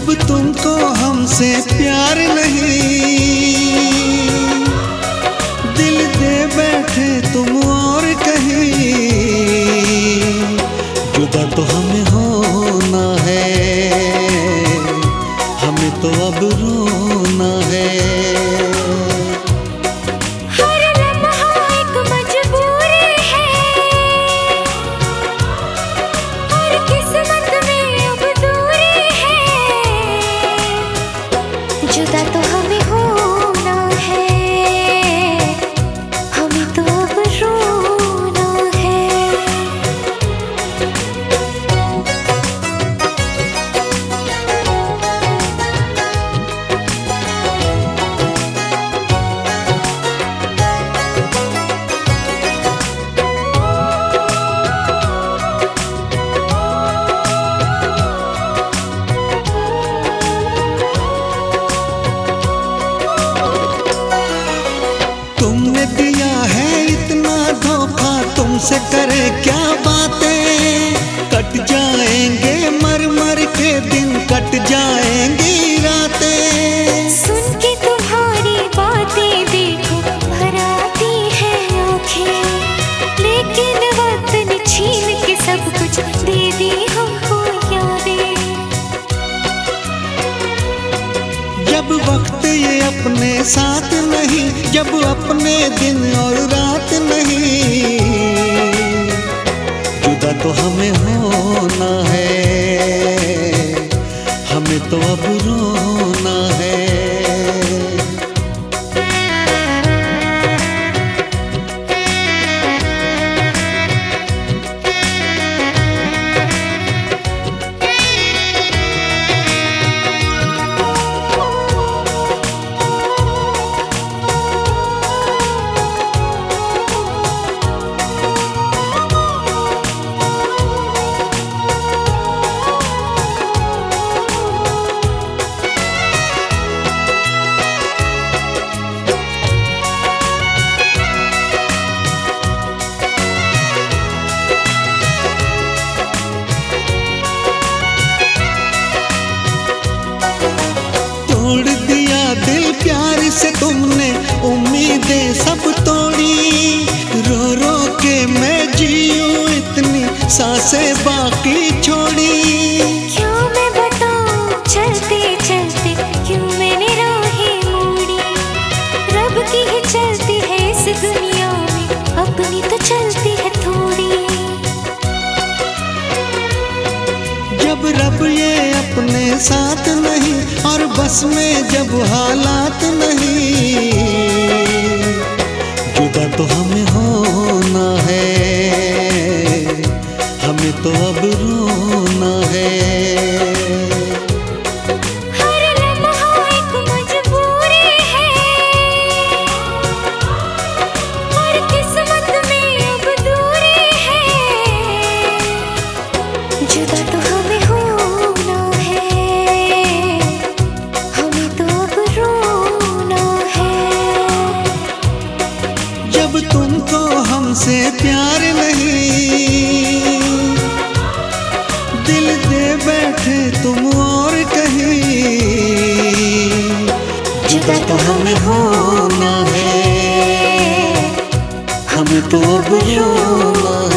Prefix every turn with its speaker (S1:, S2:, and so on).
S1: जब तुमको हमसे प्यार नहीं। तुमसे करे क्या बातें? कट जाएँगे मर मर के दिन कट जाएँगी रातें।
S2: सुन के तुम्हारी बातें देखो भराती है आँखें। लेकिन वक्त छीन के सब कुछ दे दी हमको यादें।
S1: जब वक्त ये अपने साथ नहीं जब अपने दिन और रात नहीं तोड़ दिया दिल प्यार से तुमने, उम्मीदें सब तोड़ी। रो रो के मैं जीऊं इतनी साँसें बाकी छोड़ी बस में जब हालात नहीं हमसे प्यार नहीं। दिल दे बैठे तुम और कहीं। तो हमें होना है, हमें तो अब रोना